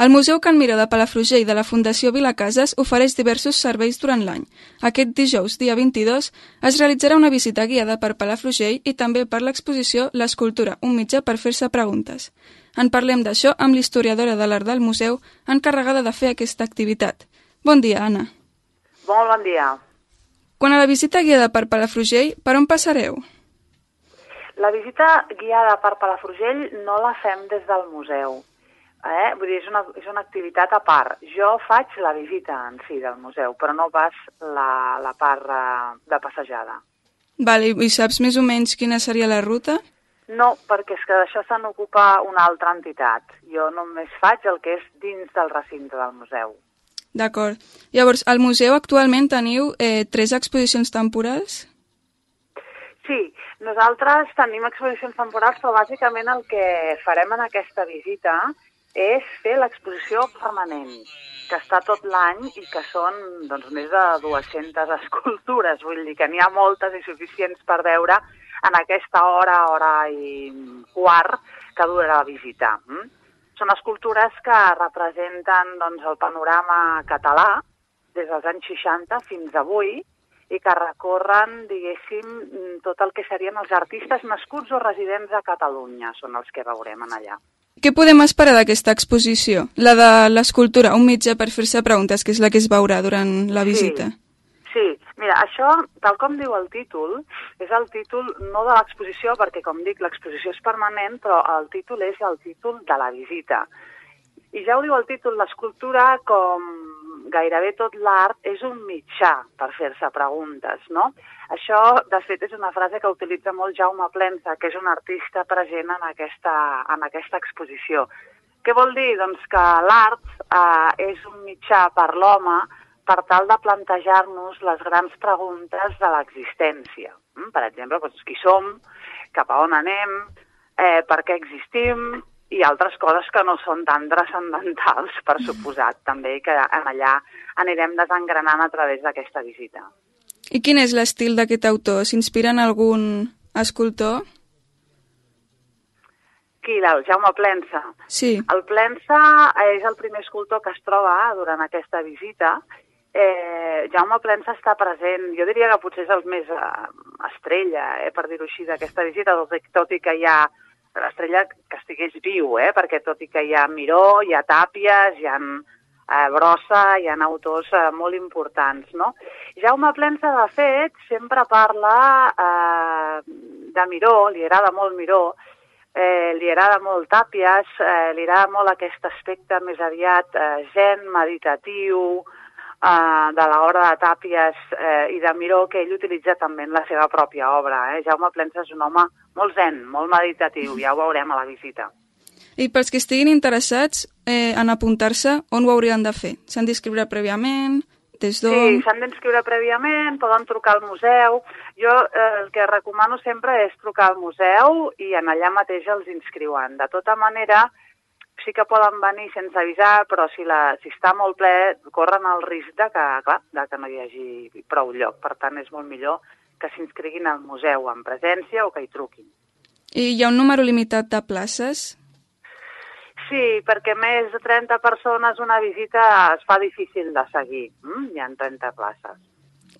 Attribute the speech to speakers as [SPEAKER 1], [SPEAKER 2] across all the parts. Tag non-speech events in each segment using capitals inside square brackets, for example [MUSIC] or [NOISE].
[SPEAKER 1] El Museu Can Miró de Palafrugell de la Fundació Vilacases ofereix diversos serveis durant l'any. Aquest dijous, dia 22, es realitzarà una visita guiada per Palafrugell i també per l'exposició L'escultura, un mitjà per fer-se preguntes. En parlem d'això amb l'historiadora de l'art del museu encarregada de fer aquesta activitat. Bon dia, Anna.
[SPEAKER 2] Molt bon dia.
[SPEAKER 1] Quan a la visita guiada per Palafrugell, per on passareu?
[SPEAKER 2] La visita guiada per Palafrugell no la fem des del museu. Eh? Vull dir, és una, és una activitat a part. Jo faig la visita en si del museu, però no pas la, la part uh, de passejada.
[SPEAKER 1] Vale, i saps més o menys quina seria la ruta?
[SPEAKER 2] No, perquè és que d'això se n'ocupa una altra entitat. Jo només faig el que és dins del recinte del museu.
[SPEAKER 1] D'acord. Llavors, al museu actualment teniu eh, tres exposicions temporals?
[SPEAKER 2] Sí, nosaltres tenim exposicions temporals, però bàsicament el que farem en aquesta visita és fer l'exposició permanent, que està tot l'any i que són doncs, més de 200 [LAUGHS] escultures. Vull dir que n'hi ha moltes i suficients per veure en aquesta hora, hora i quart que durarà la visita. Mm? Són escultures que representen doncs, el panorama català des dels anys 60 fins avui i que recorren, diguéssim, tot el que serien els artistes nascuts o residents a Catalunya, són els que veurem en allà.
[SPEAKER 1] Què podem esperar d'aquesta exposició? La de l'escultura, un mitjà per fer-se preguntes, que és la que es veurà durant la visita.
[SPEAKER 2] Sí, sí. Mira, això, tal com diu el títol, és el títol no de l'exposició, perquè, com dic, l'exposició és permanent, però el títol és el títol de la visita. I ja ho diu el títol, l'escultura, com gairebé tot l'art, és un mitjà per fer-se preguntes, no? Això, de fet, és una frase que utilitza molt Jaume Plensa, que és un artista present en aquesta, en aquesta exposició. Què vol dir? Doncs que l'art eh, és un mitjà per l'home per tal de plantejar-nos les grans preguntes de l'existència. Mm? Per exemple, doncs, qui som, cap a on anem, eh, per què existim, i altres coses que no són tan transcendentals, per suposat, també, que en allà anirem desengranant a través d'aquesta visita.
[SPEAKER 1] I quin és l'estil d'aquest autor? S'inspira en algun escultor?
[SPEAKER 2] Qui, el Jaume Plensa?
[SPEAKER 1] Sí.
[SPEAKER 2] El Plensa és el primer escultor que es troba durant aquesta visita. Eh, Jaume Plensa està present, jo diria que potser és el més eh, estrella, eh, per dir-ho així, d'aquesta visita, tot i que hi ha l'estrella que estigués viu, eh, perquè tot i que hi ha Miró, hi ha Tàpies, hi ha eh, Brossa, hi ha autors eh, molt importants, no? Jaume Plensa, de fet, sempre parla eh, de Miró, li agrada molt Miró, eh, li agrada molt Tàpies, eh, li agrada molt aquest aspecte més aviat eh, zen, meditatiu, eh, de l'obra de Tàpies eh, i de Miró, que ell utilitza també en la seva pròpia obra. Eh? Jaume Plensa és un home molt zen, molt meditatiu, ja ho veurem a la visita.
[SPEAKER 1] I pels que estiguin interessats eh, en apuntar-se, on ho haurien de fer? S'han d'inscriure prèviament? Des d'on?
[SPEAKER 2] Sí, s'han d'inscriure prèviament, poden trucar al museu. Jo eh, el que recomano sempre és trucar al museu i en allà mateix els inscriuen. De tota manera, sí que poden venir sense avisar, però si, la, si està molt ple, corren el risc de que, clar, de que no hi hagi prou lloc. Per tant, és molt millor que s'inscriguin al museu en presència o que hi truquin.
[SPEAKER 1] I hi ha un número limitat de places?
[SPEAKER 2] Sí, perquè més de 30 persones una visita es fa difícil de seguir. Mm? Hi ha 30 places.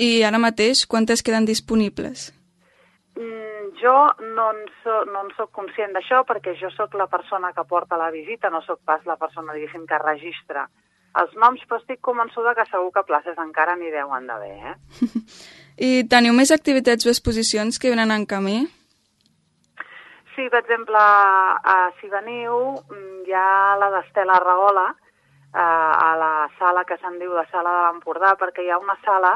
[SPEAKER 1] I ara mateix quantes queden disponibles?
[SPEAKER 2] Mm, jo no en, so, no en soc conscient d'això perquè jo sóc la persona que porta la visita, no sóc pas la persona, diguéssim, que registra els noms, però estic convençuda que segur que places encara n'hi deuen d'haver, eh? [LAUGHS]
[SPEAKER 1] I teniu més activitats o exposicions que venen en camí?
[SPEAKER 2] Sí, per exemple, uh, si veniu, mm, hi ha la d'Estela Ragola, uh, a la sala que se'n diu la Sala de l'Empordà, perquè hi ha una sala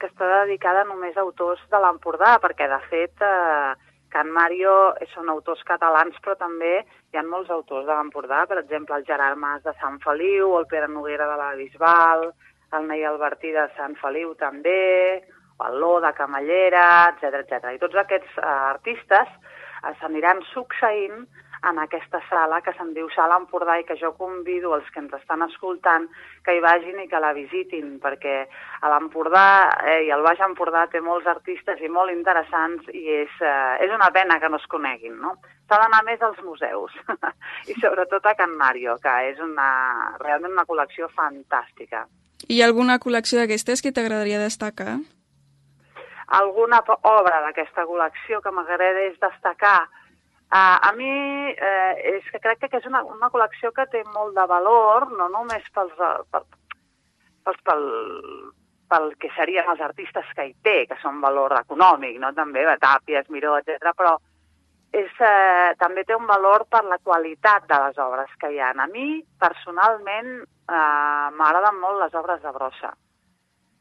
[SPEAKER 2] que està dedicada només a autors de l'Empordà, perquè, de fet, uh, Can Mario són autors catalans, però també hi ha molts autors de l'Empordà, per exemple, el Gerard Mas de Sant Feliu, el Pere Noguera de la Bisbal, el Nei Albertí de Sant Feliu també, el Ló de Camallera, etc etc. I tots aquests uh, artistes s'aniran succeint en aquesta sala que se'n diu Sala Empordà i que jo convido els que ens estan escoltant que hi vagin i que la visitin, perquè a l'Empordà eh, i el Baix Empordà té molts artistes i molt interessants i és, eh, és una pena que no es coneguin, no? s'ha d'anar més als museus, [LAUGHS] i sobretot a Can Mario, que és una, realment una col·lecció fantàstica.
[SPEAKER 1] Hi ha alguna col·lecció d'aquestes que t'agradaria destacar?
[SPEAKER 2] Alguna obra d'aquesta col·lecció que m'agradés destacar? Uh, a mi uh, és que crec que és una, una col·lecció que té molt de valor, no només pels, per, pels, pel, pel que serien els artistes que hi té, que són valor econòmic, no? també, Tàpies, Miró, etc. però és, eh, també té un valor per la qualitat de les obres que hi ha. A mi, personalment, eh, m'agraden molt les obres de brossa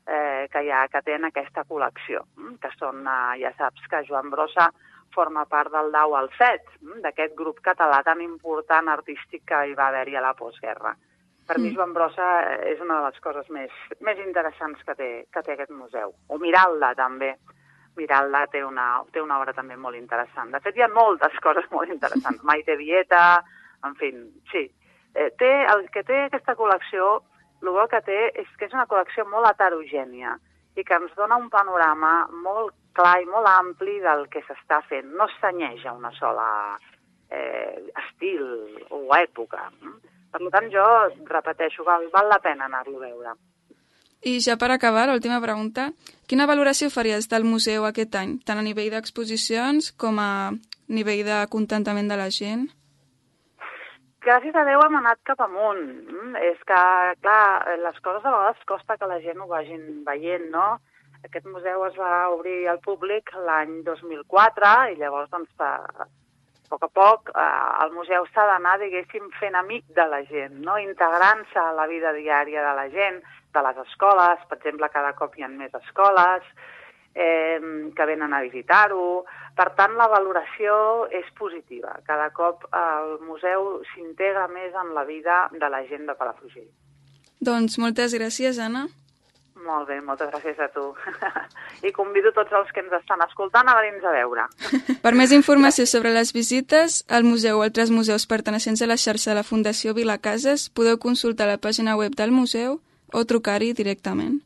[SPEAKER 2] eh, que hi ha, que té en aquesta col·lecció, mm, que són, eh, ja saps que Joan Brossa forma part del Dau al Set, mm, d'aquest grup català tan important artístic que hi va haver-hi a la postguerra. Per mi, mm. Joan Brossa és una de les coses més, més interessants que té, que té aquest museu. O Miralda, també. Miralda té una, té una obra també molt interessant. De fet, hi ha moltes [LAUGHS] coses molt interessants. [LAUGHS] Maite Vieta, en fi, sí. Eh, té, el que té aquesta col·lecció, el que té és que és una col·lecció molt heterogènia i que ens dona un panorama molt clar i molt ampli del que s'està fent. No s'anyeix a una sola eh, estil o època. Per tant, jo repeteixo, val, val la pena anar-lo a veure.
[SPEAKER 1] I ja per acabar, l'última pregunta. Quina valoració faries del museu aquest any, tant a nivell d'exposicions com a nivell de contentament de la gent?
[SPEAKER 2] Gràcies a Déu hem anat cap amunt. Mm, és que, clar, les coses a vegades costa que la gent ho vagin veient, no? Aquest museu es va obrir al públic l'any 2004 i llavors, doncs, a, poc a poc, eh, el museu s'ha d'anar, diguéssim, fent amic de la gent, no? integrant-se a la vida diària de la gent, de les escoles, per exemple, cada cop hi ha més escoles, eh, que venen a visitar-ho. Per tant, la valoració és positiva. Cada cop el museu s'integra més en la vida de la gent de Palafrugell.
[SPEAKER 1] Doncs moltes gràcies, Anna.
[SPEAKER 2] Molt bé, moltes gràcies a tu. [LAUGHS] I convido tots els que ens estan escoltant a venir a veure. [LAUGHS]
[SPEAKER 1] Per més informació sobre les visites al museu o altres museus pertenecents a la xarxa de la Fundació Vilacases, podeu consultar la pàgina web del museu o trucar-hi directament.